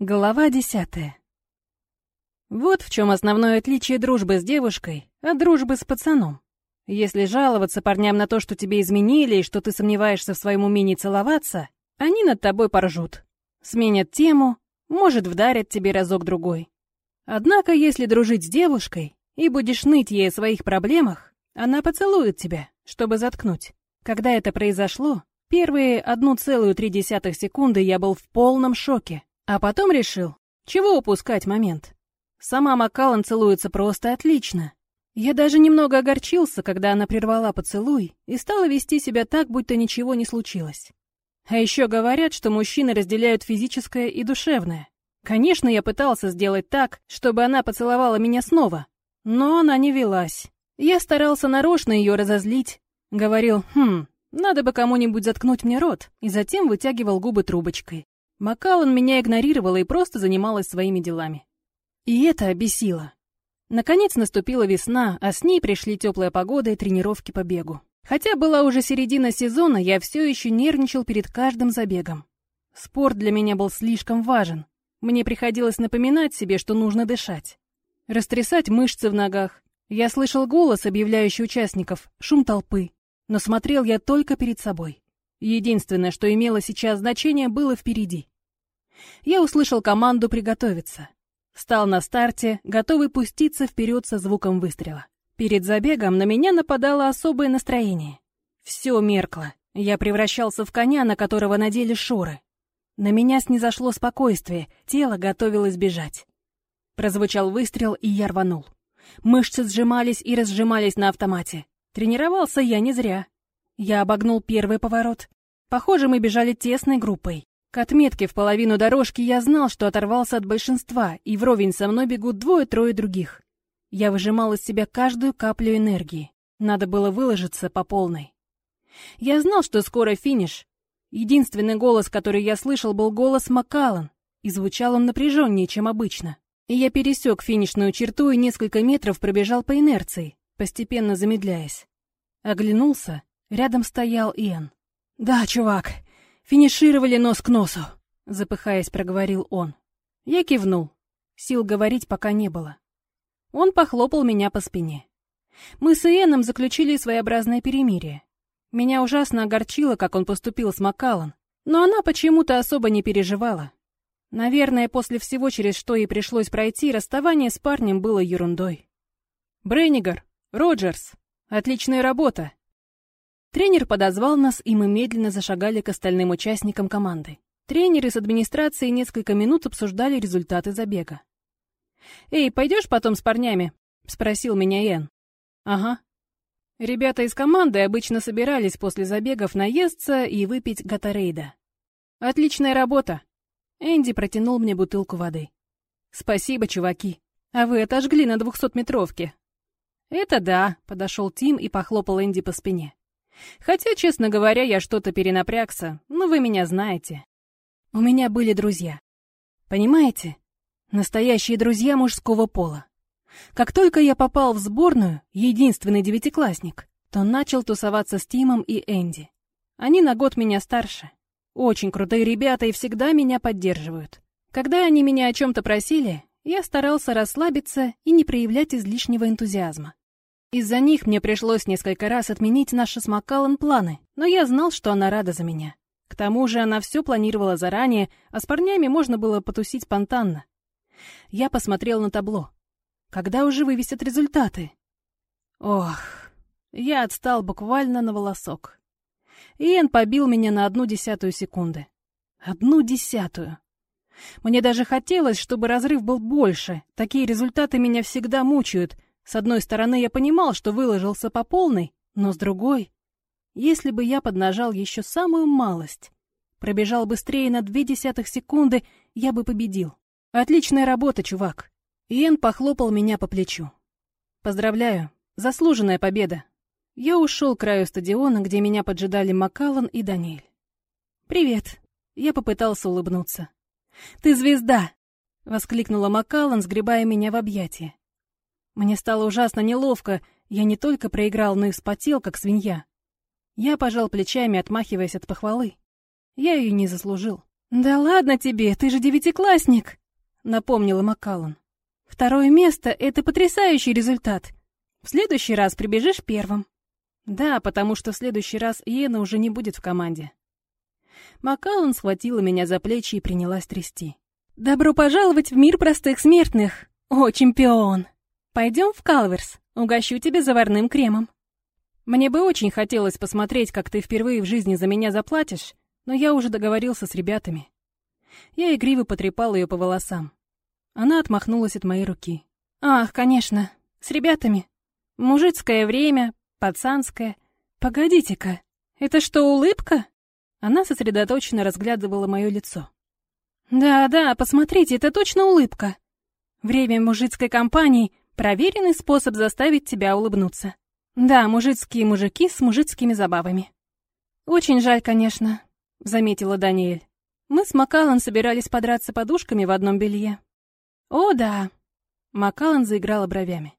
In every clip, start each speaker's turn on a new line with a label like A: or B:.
A: Глава десятая. Вот в чем основное отличие дружбы с девушкой от дружбы с пацаном. Если жаловаться парням на то, что тебе изменили и что ты сомневаешься в своем умении целоваться, они над тобой поржут. Сменят тему, может, вдарят тебе разок-другой. Однако, если дружить с девушкой и будешь ныть ей о своих проблемах, она поцелует тебя, чтобы заткнуть. Когда это произошло, первые 1,3 секунды я был в полном шоке. А потом решил, чего упускать момент. Сама Маккаллан целуется просто отлично. Я даже немного огорчился, когда она прервала поцелуй и стала вести себя так, будто ничего не случилось. А еще говорят, что мужчины разделяют физическое и душевное. Конечно, я пытался сделать так, чтобы она поцеловала меня снова, но она не велась. Я старался нарочно ее разозлить, говорил «хм, надо бы кому-нибудь заткнуть мне рот», и затем вытягивал губы трубочкой. Макалан меня игнорировала и просто занималась своими делами. И это обесило. Наконец наступила весна, а с ней пришли теплая погода и тренировки по бегу. Хотя была уже середина сезона, я все еще нервничал перед каждым забегом. Спорт для меня был слишком важен. Мне приходилось напоминать себе, что нужно дышать. Растрясать мышцы в ногах. Я слышал голос, объявляющий участников, шум толпы. Но смотрел я только перед собой. Единственное, что имело сейчас значение, было впереди. Я услышал команду приготовиться. Стал на старте, готовый пуститься вперед со звуком выстрела. Перед забегом на меня нападало особое настроение. Все меркло. Я превращался в коня, на которого надели шоры. На меня снизошло спокойствие, тело готовилось бежать. Прозвучал выстрел, и я рванул. Мышцы сжимались и разжимались на автомате. Тренировался я не зря. Я обогнул первый поворот. Похоже, мы бежали тесной группой. К отметке в половину дорожки я знал, что оторвался от большинства, и вровень со мной бегут двое-трое других. Я выжимал из себя каждую каплю энергии. Надо было выложиться по полной. Я знал, что скоро финиш. Единственный голос, который я слышал, был голос Маккаллан, и звучал он напряженнее, чем обычно. И я пересек финишную черту и несколько метров пробежал по инерции, постепенно замедляясь. Оглянулся, рядом стоял Иэн. «Да, чувак, финишировали нос к носу», — запыхаясь, проговорил он. Я кивнул. Сил говорить пока не было. Он похлопал меня по спине. Мы с Иэном заключили своеобразное перемирие. Меня ужасно огорчило, как он поступил с Маккаллан, но она почему-то особо не переживала. Наверное, после всего, через что ей пришлось пройти, расставание с парнем было ерундой. «Брейнигар, Роджерс, отличная работа!» Тренер подозвал нас, и мы медленно зашагали к остальным участникам команды. Тренеры с администрацией несколько минут обсуждали результаты забега. «Эй, пойдешь потом с парнями?» — спросил меня Эн. «Ага». Ребята из команды обычно собирались после забегов наесться и выпить гатарейда. «Отличная работа!» Энди протянул мне бутылку воды. «Спасибо, чуваки. А вы отожгли на двухсотметровке». «Это да», — подошел Тим и похлопал Энди по спине. Хотя, честно говоря, я что-то перенапрягся, но вы меня знаете. У меня были друзья. Понимаете? Настоящие друзья мужского пола. Как только я попал в сборную, единственный девятиклассник, то начал тусоваться с Тимом и Энди. Они на год меня старше. Очень крутые ребята и всегда меня поддерживают. Когда они меня о чем-то просили, я старался расслабиться и не проявлять излишнего энтузиазма. Из-за них мне пришлось несколько раз отменить наши с Маккаллан планы, но я знал, что она рада за меня. К тому же она все планировала заранее, а с парнями можно было потусить спонтанно. Я посмотрел на табло. Когда уже вывесят результаты? Ох, я отстал буквально на волосок. Иэн побил меня на одну десятую секунды. Одну десятую. Мне даже хотелось, чтобы разрыв был больше. Такие результаты меня всегда мучают, с одной стороны, я понимал, что выложился по полной, но с другой... Если бы я поднажал еще самую малость, пробежал быстрее на две десятых секунды, я бы победил. Отличная работа, чувак. Иэн похлопал меня по плечу. Поздравляю, заслуженная победа. Я ушел к краю стадиона, где меня поджидали Маккаллан и Даниэль. «Привет». Я попытался улыбнуться. «Ты звезда!» — воскликнула Маккаллан, сгребая меня в объятия. Мне стало ужасно неловко, я не только проиграл, но и вспотел, как свинья. Я пожал плечами, отмахиваясь от похвалы. Я ее не заслужил. «Да ладно тебе, ты же девятиклассник!» — напомнила Маккаллан. «Второе место — это потрясающий результат. В следующий раз прибежишь первым». «Да, потому что в следующий раз Йена уже не будет в команде». Маккаллан схватила меня за плечи и принялась трясти. «Добро пожаловать в мир простых смертных! О, чемпион! Пойдем в Калверс, угощу тебя заварным кремом». Мне бы очень хотелось посмотреть, как ты впервые в жизни за меня заплатишь, но я уже договорился с ребятами. Я игриво потрепал ее по волосам. Она отмахнулась от моей руки. «Ах, конечно, с ребятами. Мужицкое время, пацанское. Погодите-ка, это что, улыбка?» Она сосредоточенно разглядывала мое лицо. «Да-да, посмотрите, это точно улыбка. Время мужицкой компании — проверенный способ заставить тебя улыбнуться. Да, мужицкие мужики с мужицкими забавами. Очень жаль, конечно, заметила Даниэль. Мы с Макалан собирались подраться подушками в одном белье. О, да. Макалан заиграла бровями.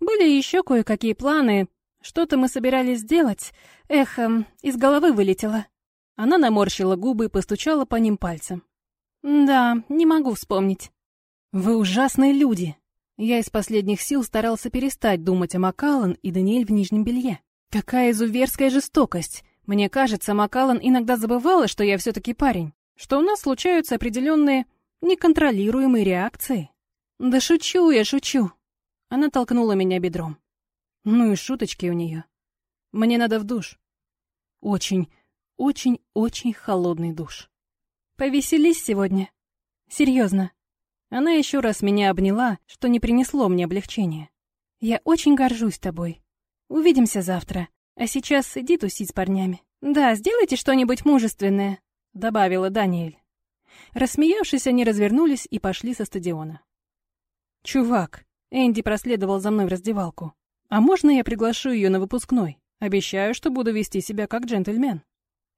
A: Были еще кое-какие планы. Что-то мы собирались сделать. Эх, эм, из головы вылетело. Она наморщила губы и постучала по ним пальцем. Да, не могу вспомнить. Вы ужасные люди, я из последних сил старался перестать думать о Макалан и Даниэль в нижнем белье. Какая изуверская жестокость! Мне кажется, Макалан иногда забывала, что я все-таки парень, что у нас случаются определенные неконтролируемые реакции. Да шучу я, шучу. Она толкнула меня бедром. Ну и шуточки у нее. Мне надо в душ. Очень, очень, очень холодный душ. Повеселись сегодня. Серьезно. Она еще раз меня обняла, что не принесло мне облегчения. «Я очень горжусь тобой. Увидимся завтра. А сейчас иди тусить с парнями». «Да, сделайте что-нибудь мужественное», — добавила Даниэль. Рассмеявшись, они развернулись и пошли со стадиона. «Чувак», — Энди проследовал за мной в раздевалку. «А можно я приглашу ее на выпускной? Обещаю, что буду вести себя как джентльмен».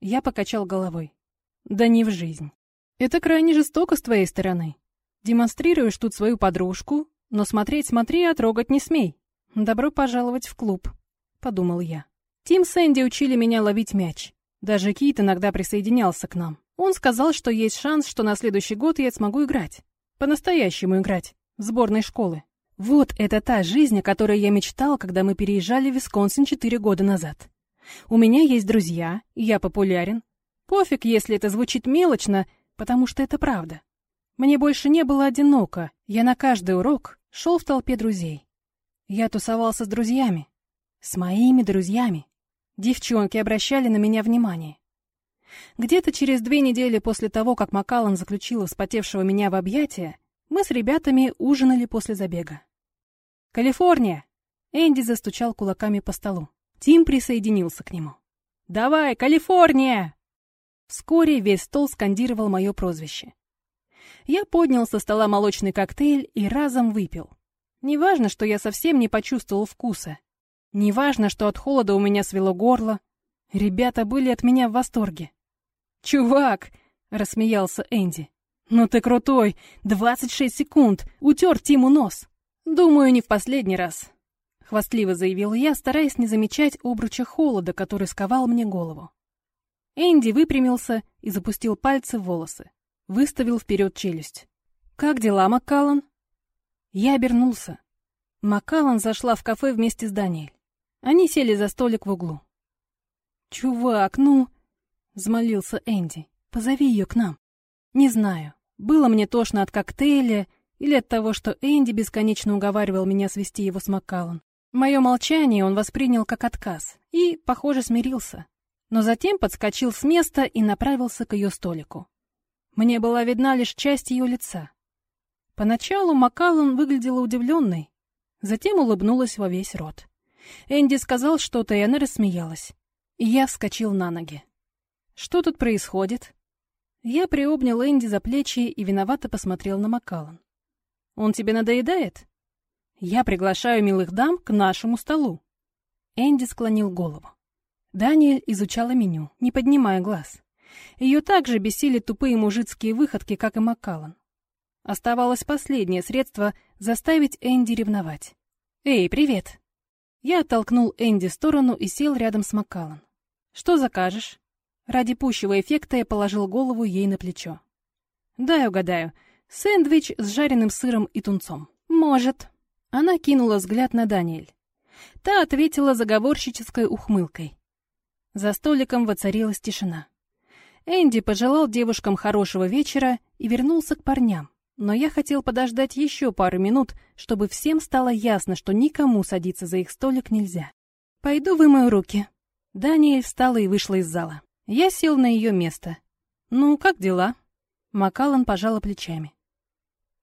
A: Я покачал головой. «Да не в жизнь. Это крайне жестоко с твоей стороны. Демонстрируешь тут свою подружку, но смотреть смотри, а трогать не смей. Добро пожаловать в клуб, подумал я. Тим с Энди учили меня ловить мяч. Даже Кит иногда присоединялся к нам. Он сказал, что есть шанс, что на следующий год я смогу играть. По-настоящему играть. В сборной школы. Вот это та жизнь, о которой я мечтал, когда мы переезжали в Висконсин четыре года назад. У меня есть друзья, я популярен. Пофиг, если это звучит мелочно, потому что это правда. Мне больше не было одиноко, я на каждый урок шел в толпе друзей. Я тусовался с друзьями, с моими друзьями. Девчонки обращали на меня внимание. Где-то через две недели после того, как Макалан заключила вспотевшего меня в объятия, мы с ребятами ужинали после забега. «Калифорния!» Энди застучал кулаками по столу. Тим присоединился к нему. «Давай, Калифорния!» Вскоре весь стол скандировал мое прозвище. Я поднял со стола молочный коктейль и разом выпил. Неважно, что я совсем не почувствовал вкуса. Неважно, что от холода у меня свело горло. Ребята были от меня в восторге. «Чувак!» — рассмеялся Энди. «Ну ты крутой! 26 секунд! Утер Тиму нос!» «Думаю, не в последний раз», — хвастливо заявил я, стараясь не замечать обруча холода, который сковал мне голову. Энди выпрямился и запустил пальцы в волосы выставил вперед челюсть. «Как дела, Маккаллан?» Я обернулся. Маккаллан зашла в кафе вместе с Даниэль. Они сели за столик в углу. «Чувак, ну...» — взмолился Энди. «Позови ее к нам». Не знаю, было мне тошно от коктейля или от того, что Энди бесконечно уговаривал меня свести его с Маккаллан. Мое молчание он воспринял как отказ и, похоже, смирился. Но затем подскочил с места и направился к ее столику. Мне была видна лишь часть ее лица. Поначалу Макаллан выглядела удивленной, затем улыбнулась во весь рот. Энди сказал что-то, и она рассмеялась. И я вскочил на ноги. «Что тут происходит?» Я приобнял Энди за плечи и виновато посмотрел на Макаллан. «Он тебе надоедает?» «Я приглашаю милых дам к нашему столу». Энди склонил голову. Даниэль изучала меню, не поднимая глаз. Ее также бесили тупые мужицкие выходки, как и Маккаллан. Оставалось последнее средство заставить Энди ревновать. «Эй, привет!» Я оттолкнул Энди в сторону и сел рядом с Маккаллан. «Что закажешь?» Ради пущего эффекта я положил голову ей на плечо. «Дай угадаю. Сэндвич с жареным сыром и тунцом». «Может». Она кинула взгляд на Даниэль. Та ответила заговорщической ухмылкой. За столиком воцарилась тишина. Энди пожелал девушкам хорошего вечера и вернулся к парням. Но я хотел подождать еще пару минут, чтобы всем стало ясно, что никому садиться за их столик нельзя. «Пойду вымою руки». Даниэль встала и вышла из зала. Я сел на ее место. «Ну, как дела?» Макалан пожала плечами.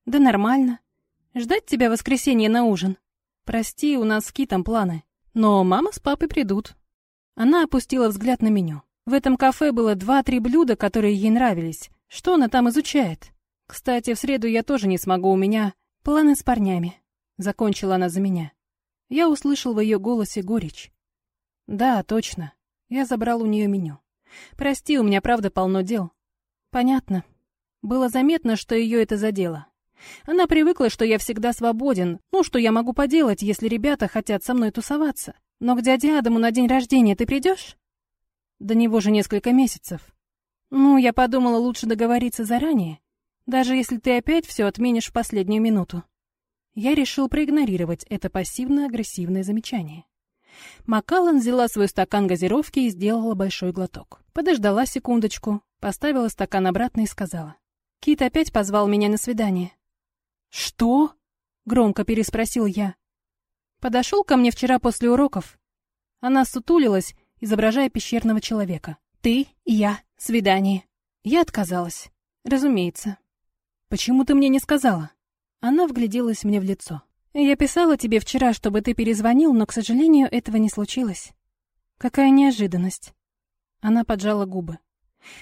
A: «Да нормально. Ждать тебя в воскресенье на ужин. Прости, у нас с Китом планы. Но мама с папой придут». Она опустила взгляд на меню. В этом кафе было два-три блюда, которые ей нравились. Что она там изучает? Кстати, в среду я тоже не смогу, у меня планы с парнями. Закончила она за меня. Я услышал в ее голосе горечь. Да, точно. Я забрал у нее меню. Прости, у меня правда полно дел. Понятно. Было заметно, что ее это задело. Она привыкла, что я всегда свободен, ну, что я могу поделать, если ребята хотят со мной тусоваться. Но к дяде Адаму на день рождения ты придешь? До него же несколько месяцев. Ну, я подумала, лучше договориться заранее, даже если ты опять все отменишь в последнюю минуту. Я решил проигнорировать это пассивно-агрессивное замечание. Макалан взяла свой стакан газировки и сделала большой глоток. Подождала секундочку, поставила стакан обратно и сказала. Кит опять позвал меня на свидание. «Что?» — громко переспросил я. Подошел ко мне вчера после уроков. Она сутулилась, изображая пещерного человека. «Ты и я. Свидание». Я отказалась. Разумеется. «Почему ты мне не сказала?» Она вгляделась мне в лицо. «Я писала тебе вчера, чтобы ты перезвонил, но, к сожалению, этого не случилось. Какая неожиданность». Она поджала губы.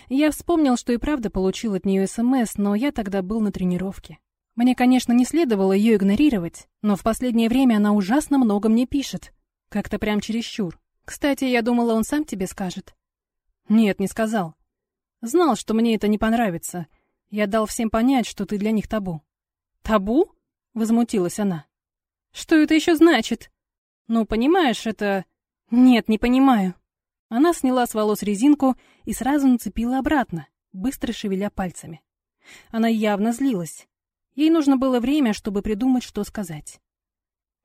A: Я вспомнил, что и правда получил от нее СМС, но я тогда был на тренировке. Мне, конечно, не следовало ее игнорировать, но в последнее время она ужасно много мне пишет. Как-то прям чересчур. Кстати, я думала, он сам тебе скажет. Нет, не сказал. Знал, что мне это не понравится. Я дал всем понять, что ты для них табу. Табу? Возмутилась она. Что это еще значит? Ну, понимаешь, это... Нет, не понимаю. Она сняла с волос резинку и сразу нацепила обратно, быстро шевеля пальцами. Она явно злилась. Ей нужно было время, чтобы придумать, что сказать.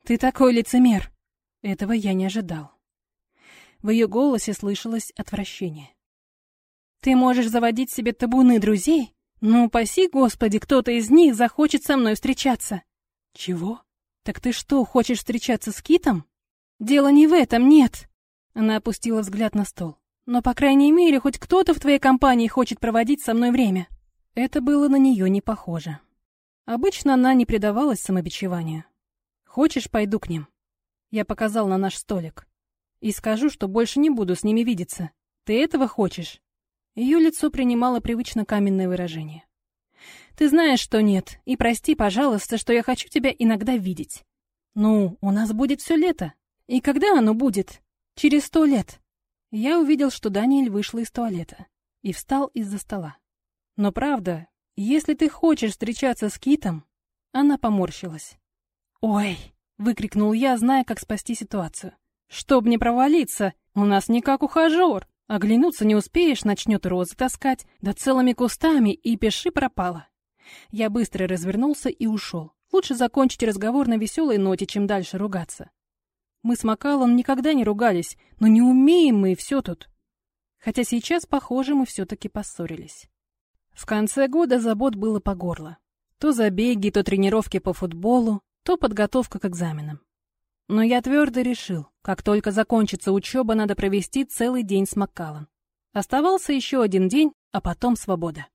A: «Ты такой лицемер!» Этого я не ожидал. В ее голосе слышалось отвращение. «Ты можешь заводить себе табуны друзей? Ну, упаси, Господи, кто-то из них захочет со мной встречаться!» «Чего? Так ты что, хочешь встречаться с Китом?» «Дело не в этом, нет!» Она опустила взгляд на стол. «Но, по крайней мере, хоть кто-то в твоей компании хочет проводить со мной время». Это было на нее не похоже. Обычно она не предавалась самобичеванию. «Хочешь, пойду к ним?» Я показал на наш столик. «И скажу, что больше не буду с ними видеться. Ты этого хочешь?» Ее лицо принимало привычно каменное выражение. «Ты знаешь, что нет, и прости, пожалуйста, что я хочу тебя иногда видеть. Ну, у нас будет все лето. И когда оно будет? Через сто лет». Я увидел, что Даниэль вышла из туалета и встал из-за стола. Но правда, если ты хочешь встречаться с Китом...» Она поморщилась. «Ой!» — выкрикнул я, зная, как спасти ситуацию. «Чтоб не провалиться, у нас не как ухажер. Оглянуться не успеешь, начнет розы таскать, да целыми кустами, и пиши пропало». Я быстро развернулся и ушел. Лучше закончить разговор на веселой ноте, чем дальше ругаться. Мы с Макалом никогда не ругались, но не умеем мы все тут. Хотя сейчас, похоже, мы все-таки поссорились. В конце года забот было по горло. То забеги, то тренировки по футболу, то подготовка к экзаменам. Но я твердо решил, как только закончится учеба, надо провести целый день с Маккалом. Оставался еще один день, а потом свобода.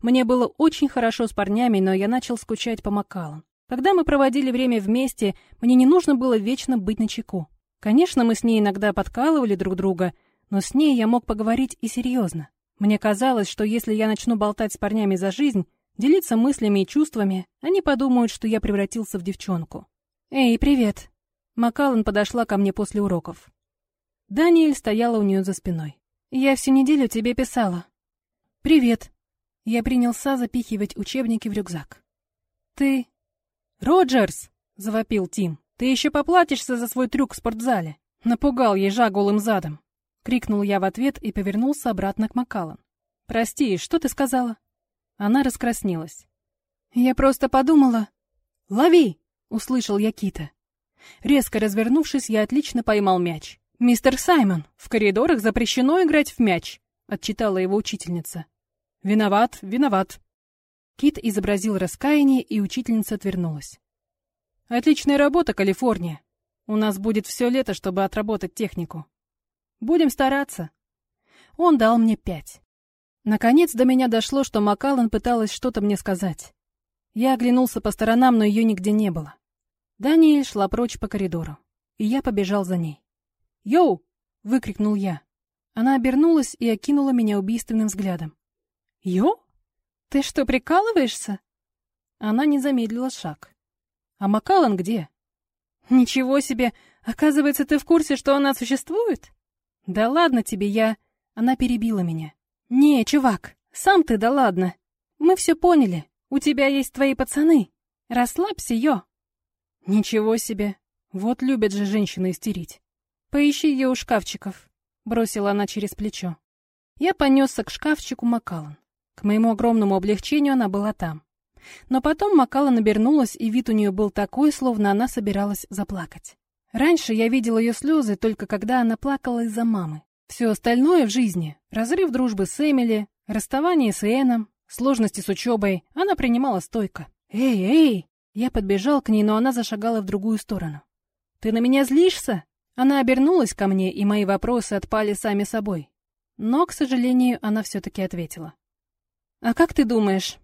A: Мне было очень хорошо с парнями, но я начал скучать по Маккалам. Когда мы проводили время вместе, мне не нужно было вечно быть на чеку. Конечно, мы с ней иногда подкалывали друг друга, но с ней я мог поговорить и серьезно. Мне казалось, что если я начну болтать с парнями за жизнь, делиться мыслями и чувствами, они подумают, что я превратился в девчонку. «Эй, привет!» Макалан подошла ко мне после уроков. Даниэль стояла у нее за спиной. «Я всю неделю тебе писала». «Привет!» Я принялся запихивать учебники в рюкзак. «Ты...» «Роджерс!» — завопил Тим. «Ты еще поплатишься за свой трюк в спортзале!» Напугал ежа голым задом. — крикнул я в ответ и повернулся обратно к Макалан. «Прости, что ты сказала?» Она раскраснелась. «Я просто подумала...» «Лови!» — услышал я Кита. Резко развернувшись, я отлично поймал мяч. «Мистер Саймон, в коридорах запрещено играть в мяч», — отчитала его учительница. «Виноват, виноват». Кит изобразил раскаяние, и учительница отвернулась. «Отличная работа, Калифорния. У нас будет все лето, чтобы отработать технику. Будем стараться». Он дал мне пять. Наконец до меня дошло, что Макалан пыталась что-то мне сказать. Я оглянулся по сторонам, но ее нигде не было. Даниэль шла прочь по коридору, и я побежал за ней. «Йоу!» — выкрикнул я. Она обернулась и окинула меня убийственным взглядом. «Йоу? Ты что, прикалываешься?» Она не замедлила шаг. «А Макалан где?» «Ничего себе! Оказывается, ты в курсе, что она существует?» «Да ладно тебе, я...» Она перебила меня. «Не, чувак, сам ты да ладно. Мы все поняли. У тебя есть твои пацаны. Расслабься, ё. Ничего себе. Вот любят же женщины истерить. Поищи ее у шкафчиков. Бросила она через плечо. Я понесся к шкафчику Макалан. К моему огромному облегчению она была там. Но потом Макала набернулась, и вид у нее был такой, словно она собиралась заплакать. Раньше я видел ее слезы только когда она плакала из-за мамы. Все остальное в жизни — разрыв дружбы с Эмили, расставание с Эном, Сложности с учебой она принимала стойко. «Эй, эй!» Я подбежал к ней, но она зашагала в другую сторону. «Ты на меня злишься?» Она обернулась ко мне, и мои вопросы отпали сами собой. Но, к сожалению, она все-таки ответила. «А как ты думаешь?»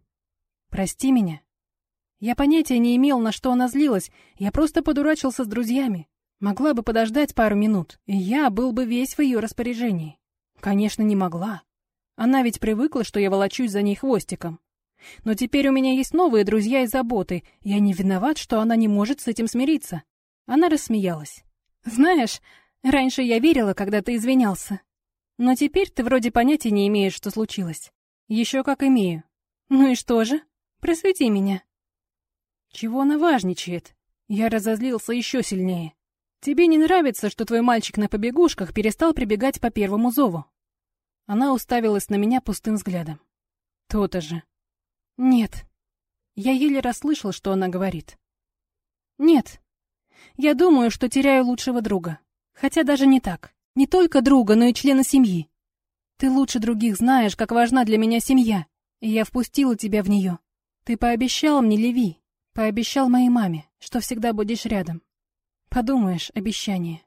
A: «Прости меня». Я понятия не имел, на что она злилась, я просто подурачился с друзьями. Могла бы подождать пару минут, и я был бы весь в ее распоряжении. Конечно, не могла. Она ведь привыкла, что я волочусь за ней хвостиком. Но теперь у меня есть новые друзья и заботы. Я не виноват, что она не может с этим смириться. Она рассмеялась. Знаешь, раньше я верила, когда ты извинялся. Но теперь ты вроде понятия не имеешь, что случилось. Еще как имею. Ну и что же? Просвети меня. Чего она важничает? Я разозлился еще сильнее. Тебе не нравится, что твой мальчик на побегушках перестал прибегать по первому зову? Она уставилась на меня пустым взглядом. То-то же. Нет. Я еле расслышал, что она говорит. Нет. Я думаю, что теряю лучшего друга. Хотя даже не так. Не только друга, но и члена семьи. Ты лучше других знаешь, как важна для меня семья, и я впустила тебя в нее. Ты пообещал мне, Леви, пообещал моей маме, что всегда будешь рядом. Подумаешь, обещание.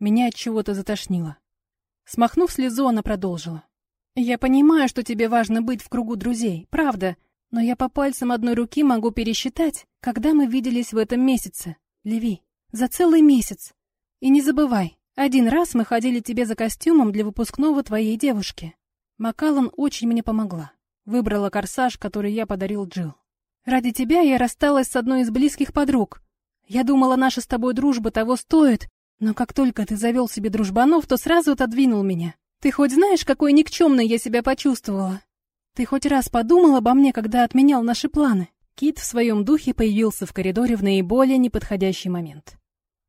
A: Меня от чего-то затошнило. Смахнув слезу, она продолжила. «Я понимаю, что тебе важно быть в кругу друзей, правда, но я по пальцам одной руки могу пересчитать, когда мы виделись в этом месяце, Леви, за целый месяц. И не забывай, один раз мы ходили тебе за костюмом для выпускного твоей девушки. Макалан очень мне помогла. Выбрала корсаж, который я подарил Джилл. Ради тебя я рассталась с одной из близких подруг. Я думала, наша с тобой дружба того стоит, но как только ты завел себе дружбанов, то сразу отодвинул меня. Ты хоть знаешь, какой никчемной я себя почувствовала? Ты хоть раз подумал обо мне, когда отменял наши планы?» Кит в своем духе появился в коридоре в наиболее неподходящий момент.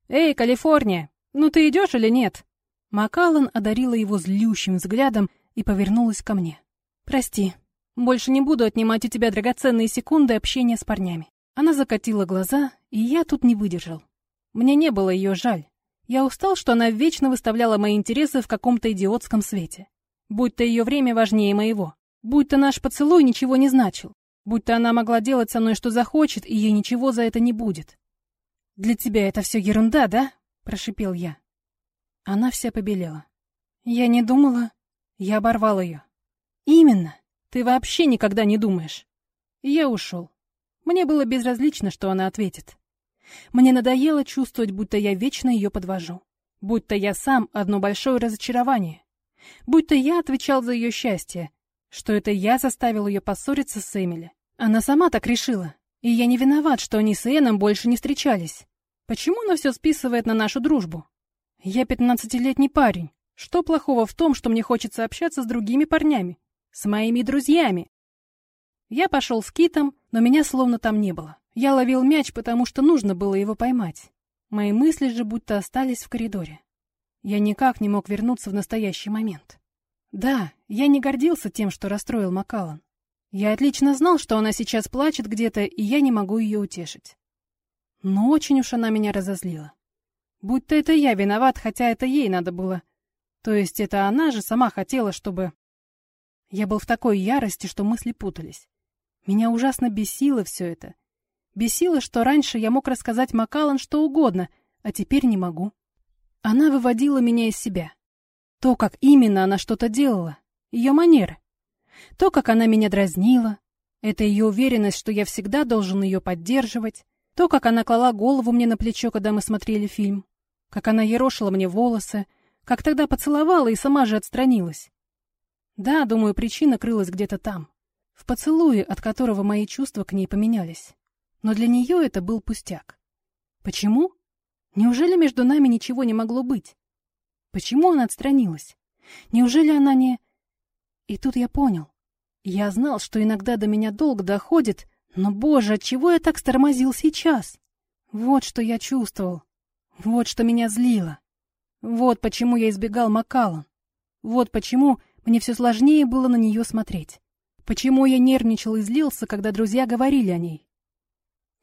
A: «Эй, Калифорния, ну ты идешь или нет?» Макалан одарила его злющим взглядом и повернулась ко мне. «Прости, больше не буду отнимать у тебя драгоценные секунды общения с парнями». Она закатила глаза, и я тут не выдержал. Мне не было ее жаль. Я устал, что она вечно выставляла мои интересы в каком-то идиотском свете. Будь то ее время важнее моего. Будь то наш поцелуй ничего не значил. Будь то она могла делать со мной, что захочет, и ей ничего за это не будет. «Для тебя это все ерунда, да?» — прошипел я. Она вся побелела. Я не думала. Я оборвал ее. «Именно. Ты вообще никогда не думаешь». Я ушел. Мне было безразлично, что она ответит. Мне надоело чувствовать, будто я вечно ее подвожу. Будто я сам одно большое разочарование. Будто я отвечал за ее счастье, что это я заставил ее поссориться с Эмили. Она сама так решила. И я не виноват, что они с Эном больше не встречались. Почему она все списывает на нашу дружбу? Я пятнадцатилетний парень. Что плохого в том, что мне хочется общаться с другими парнями? С моими друзьями? Я пошел с Китом, но меня словно там не было. Я ловил мяч, потому что нужно было его поймать. Мои мысли же будто остались в коридоре. Я никак не мог вернуться в настоящий момент. Да, я не гордился тем, что расстроил Макалан. Я отлично знал, что она сейчас плачет где-то, и я не могу ее утешить. Но очень уж она меня разозлила. Будь-то это я виноват, хотя это ей надо было. То есть это она же сама хотела, чтобы... Я был в такой ярости, что мысли путались. Меня ужасно бесило все это. Бесило, что раньше я мог рассказать Макалан что угодно, а теперь не могу. Она выводила меня из себя. То, как именно она что-то делала, ее манеры. То, как она меня дразнила, это ее уверенность, что я всегда должен ее поддерживать. То, как она клала голову мне на плечо, когда мы смотрели фильм. Как она ерошила мне волосы. Как тогда поцеловала и сама же отстранилась. Да, думаю, причина крылась где-то там. В поцелуе, от которого мои чувства к ней поменялись. Но для нее это был пустяк. Почему? Неужели между нами ничего не могло быть? Почему она отстранилась? Неужели она не... И тут я понял. Я знал, что иногда до меня долго доходит, но, боже, отчего я так стормозил сейчас? Вот что я чувствовал. Вот что меня злило. Вот почему я избегал Макалан. Вот почему мне все сложнее было на нее смотреть. Почему я нервничал и злился, когда друзья говорили о ней.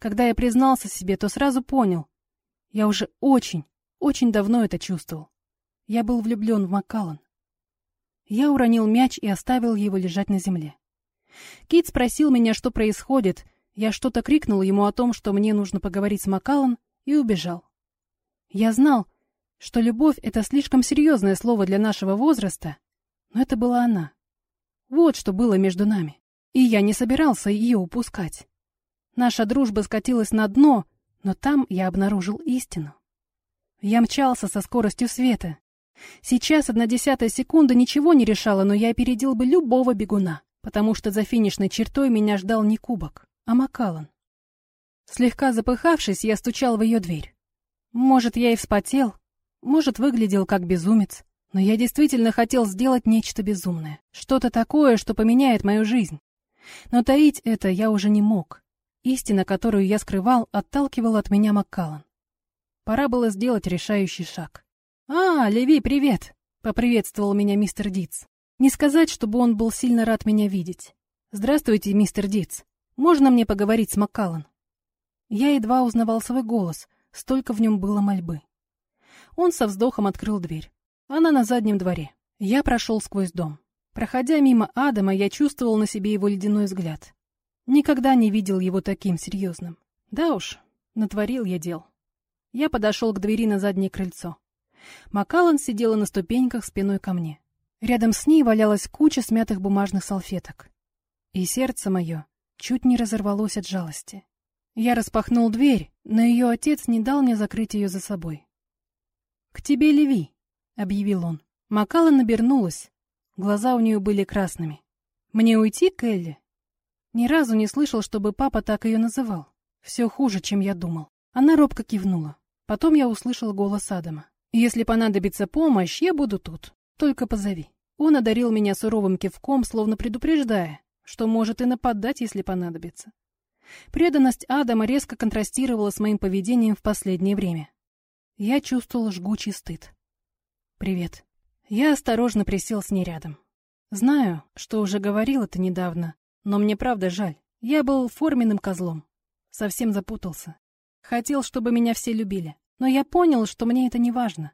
A: Когда я признался себе, то сразу понял, я уже очень, очень давно это чувствовал. Я был влюблен в Маккаллан. Я уронил мяч и оставил его лежать на земле. Кит спросил меня, что происходит. Я что-то крикнул ему о том, что мне нужно поговорить с Маккаллан, и убежал. Я знал, что любовь — это слишком серьезное слово для нашего возраста, но это была она. Вот что было между нами. И я не собирался ее упускать. Наша дружба скатилась на дно, но там я обнаружил истину. Я мчался со скоростью света. Сейчас одна десятая секунда ничего не решала, но я опередил бы любого бегуна, потому что за финишной чертой меня ждал не кубок, а Макалан. Слегка запыхавшись, я стучал в ее дверь. Может, я и вспотел, может, выглядел как безумец, но я действительно хотел сделать нечто безумное, что-то такое, что поменяет мою жизнь. Но таить это я уже не мог. Истина, которую я скрывал, отталкивала от меня Маккаллан. Пора было сделать решающий шаг. «А, Леви, привет!» — поприветствовал меня мистер Диц. Не сказать, чтобы он был сильно рад меня видеть. «Здравствуйте, мистер Диц. Можно мне поговорить с Маккаллан?» Я едва узнавал свой голос, столько в нем было мольбы. Он со вздохом открыл дверь. Она на заднем дворе. Я прошел сквозь дом. Проходя мимо Адама, я чувствовал на себе его ледяной взгляд. Никогда не видел его таким серьезным. Да уж, натворил я дел. Я подошел к двери на заднее крыльцо. Макалан сидела на ступеньках спиной ко мне. Рядом с ней валялась куча смятых бумажных салфеток. И сердце мое чуть не разорвалось от жалости. Я распахнул дверь, но ее отец не дал мне закрыть ее за собой. «К тебе, Леви», — объявил он. Макалан обернулась. Глаза у нее были красными. «Мне уйти, Келли?» Ни разу не слышал, чтобы папа так ее называл. Все хуже, чем я думал. Она робко кивнула. Потом я услышал голос Адама. «Если понадобится помощь, я буду тут. Только позови». Он одарил меня суровым кивком, словно предупреждая, что может и нападать, если понадобится. Преданность Адама резко контрастировала с моим поведением в последнее время. Я чувствовал жгучий стыд. «Привет». Я осторожно присел с ней рядом. Знаю, что уже говорил это недавно, но мне правда жаль. Я был форменным козлом. Совсем запутался. Хотел, чтобы меня все любили. Но я понял, что мне это не важно.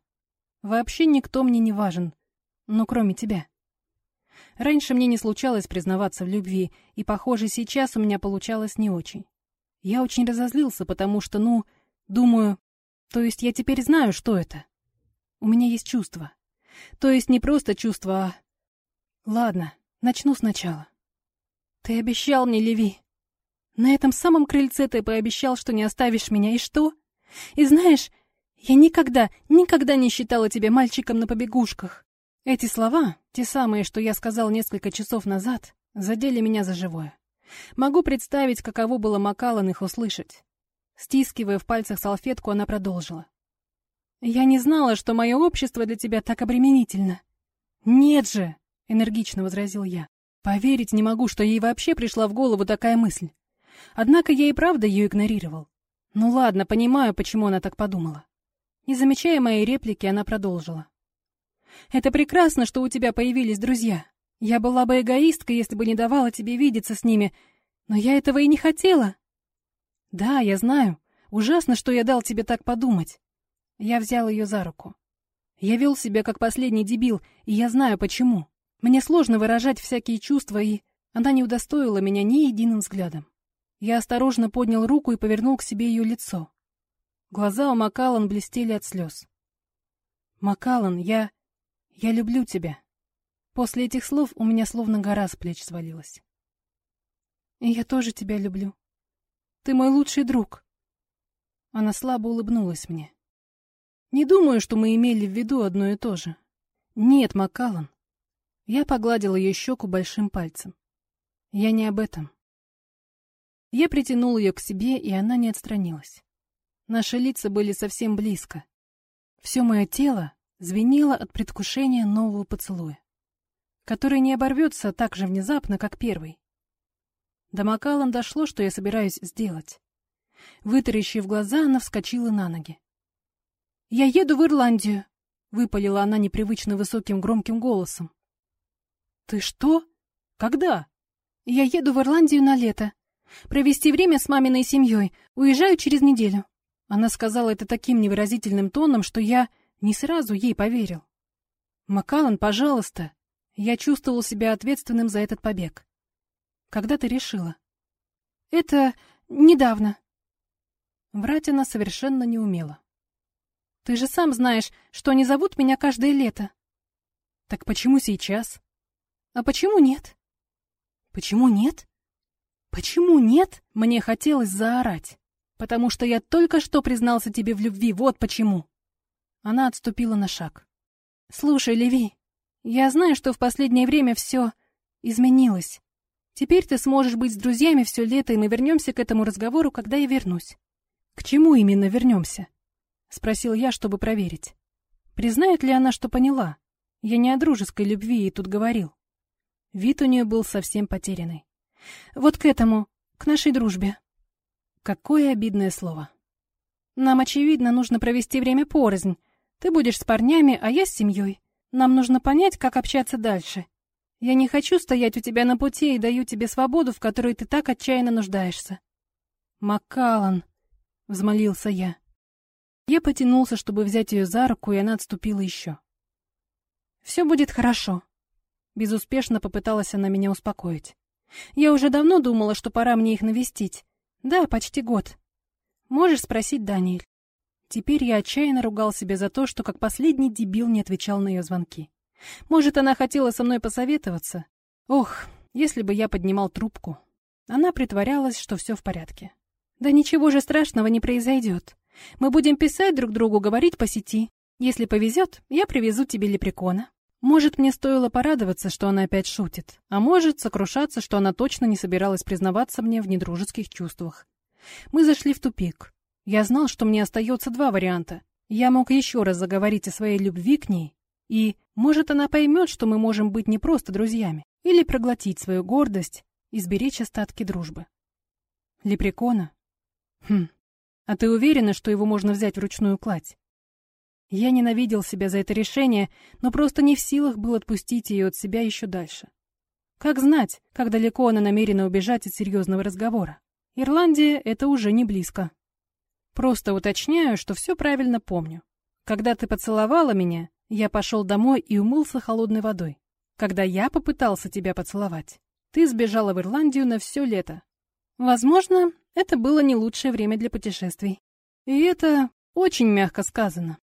A: Вообще никто мне не важен. Ну, кроме тебя. Раньше мне не случалось признаваться в любви, и, похоже, сейчас у меня получалось не очень. Я очень разозлился, потому что, ну, думаю... То есть я теперь знаю, что это. У меня есть чувства. То есть не просто чувства, а... Ладно, начну сначала. Ты обещал мне, Леви. На этом самом крыльце ты пообещал, что не оставишь меня, и что? И знаешь, я никогда, никогда не считала тебя мальчиком на побегушках. Эти слова, те самые, что я сказал несколько часов назад, задели меня за живое. Могу представить, каково было Макалан их услышать. Стискивая в пальцах салфетку, она продолжила. «Я не знала, что мое общество для тебя так обременительно». «Нет же!» — энергично возразил я. Поверить не могу, что ей вообще пришла в голову такая мысль. Однако я и правда ее игнорировал. Ну ладно, понимаю, почему она так подумала. Не замечая моей реплики, она продолжила. Это прекрасно, что у тебя появились друзья. Я была бы эгоисткой, если бы не давала тебе видеться с ними, но я этого и не хотела. Да, я знаю. Ужасно, что я дал тебе так подумать. Я взял ее за руку. Я вел себя как последний дебил, и я знаю почему. Мне сложно выражать всякие чувства, и она не удостоила меня ни единым взглядом. Я осторожно поднял руку и повернул к себе ее лицо. Глаза у Макалан блестели от слез. «Макалан, я... я люблю тебя». После этих слов у меня словно гора с плеч свалилась. «И я тоже тебя люблю. Ты мой лучший друг». Она слабо улыбнулась мне. Не думаю, что мы имели в виду одно и то же. Нет, Макалан. Я погладил ее щеку большим пальцем. Я не об этом. Я притянул ее к себе, и она не отстранилась. Наши лица были совсем близко. Все мое тело звенело от предвкушения нового поцелуя, который не оборвется так же внезапно, как первый. До Макалан дошло, что я собираюсь сделать. Вытаращив глаза, она вскочила на ноги. «Я еду в Ирландию», — выпалила она непривычно высоким громким голосом. «Ты что? Когда?» «Я еду в Ирландию на лето. Провести время с маминой семьей. Уезжаю через неделю». Она сказала это таким невыразительным тоном, что я не сразу ей поверил. «Макалан, пожалуйста». Я чувствовал себя ответственным за этот побег. «Когда ты решила?» «Это недавно». Врать она совершенно не умела. Ты же сам знаешь, что они зовут меня каждое лето. Так почему сейчас? А почему нет? Почему нет? Почему нет? Мне хотелось заорать. Потому что я только что признался тебе в любви, вот почему. Она отступила на шаг. Слушай, Леви, я знаю, что в последнее время все изменилось. Теперь ты сможешь быть с друзьями все лето, и мы вернемся к этому разговору, когда я вернусь. К чему именно вернемся? — спросил я, чтобы проверить. Признает ли она, что поняла? Я не о дружеской любви ей тут говорил. Вид у нее был совсем потерянный. Вот к этому, к нашей дружбе. Какое обидное слово. Нам, очевидно, нужно провести время порознь. Ты будешь с парнями, а я с семьей. Нам нужно понять, как общаться дальше. Я не хочу стоять у тебя на пути и даю тебе свободу, в которой ты так отчаянно нуждаешься. Маккаллан, взмолился я. Я потянулся, чтобы взять ее за руку, и она отступила еще. «Все будет хорошо», — безуспешно попыталась она меня успокоить. «Я уже давно думала, что пора мне их навестить. Да, почти год. Можешь спросить Даниэль». Теперь я отчаянно ругал себя за то, что как последний дебил не отвечал на ее звонки. Может, она хотела со мной посоветоваться? Ох, если бы я поднимал трубку. Она притворялась, что все в порядке. Да ничего же страшного не произойдет. Мы будем писать друг другу, говорить по сети. Если повезет, я привезу тебе лепрекона. Может, мне стоило порадоваться, что она опять шутит, а может, сокрушаться, что она точно не собиралась признаваться мне в недружеских чувствах. Мы зашли в тупик. Я знал, что мне остается два варианта. Я мог еще раз заговорить о своей любви к ней, и, может, она поймет, что мы можем быть не просто друзьями, или проглотить свою гордость и сберечь остатки дружбы. Лепрекона? Хм, а ты уверена, что его можно взять в ручную кладь? Я ненавидел себя за это решение, но просто не в силах был отпустить ее от себя еще дальше. Как знать, как далеко она намерена убежать от серьезного разговора? Ирландия — это уже не близко. Просто уточняю, что все правильно помню. Когда ты поцеловала меня, я пошел домой и умылся холодной водой. Когда я попытался тебя поцеловать, ты сбежала в Ирландию на все лето. Возможно, это было не лучшее время для путешествий. И это очень мягко сказано.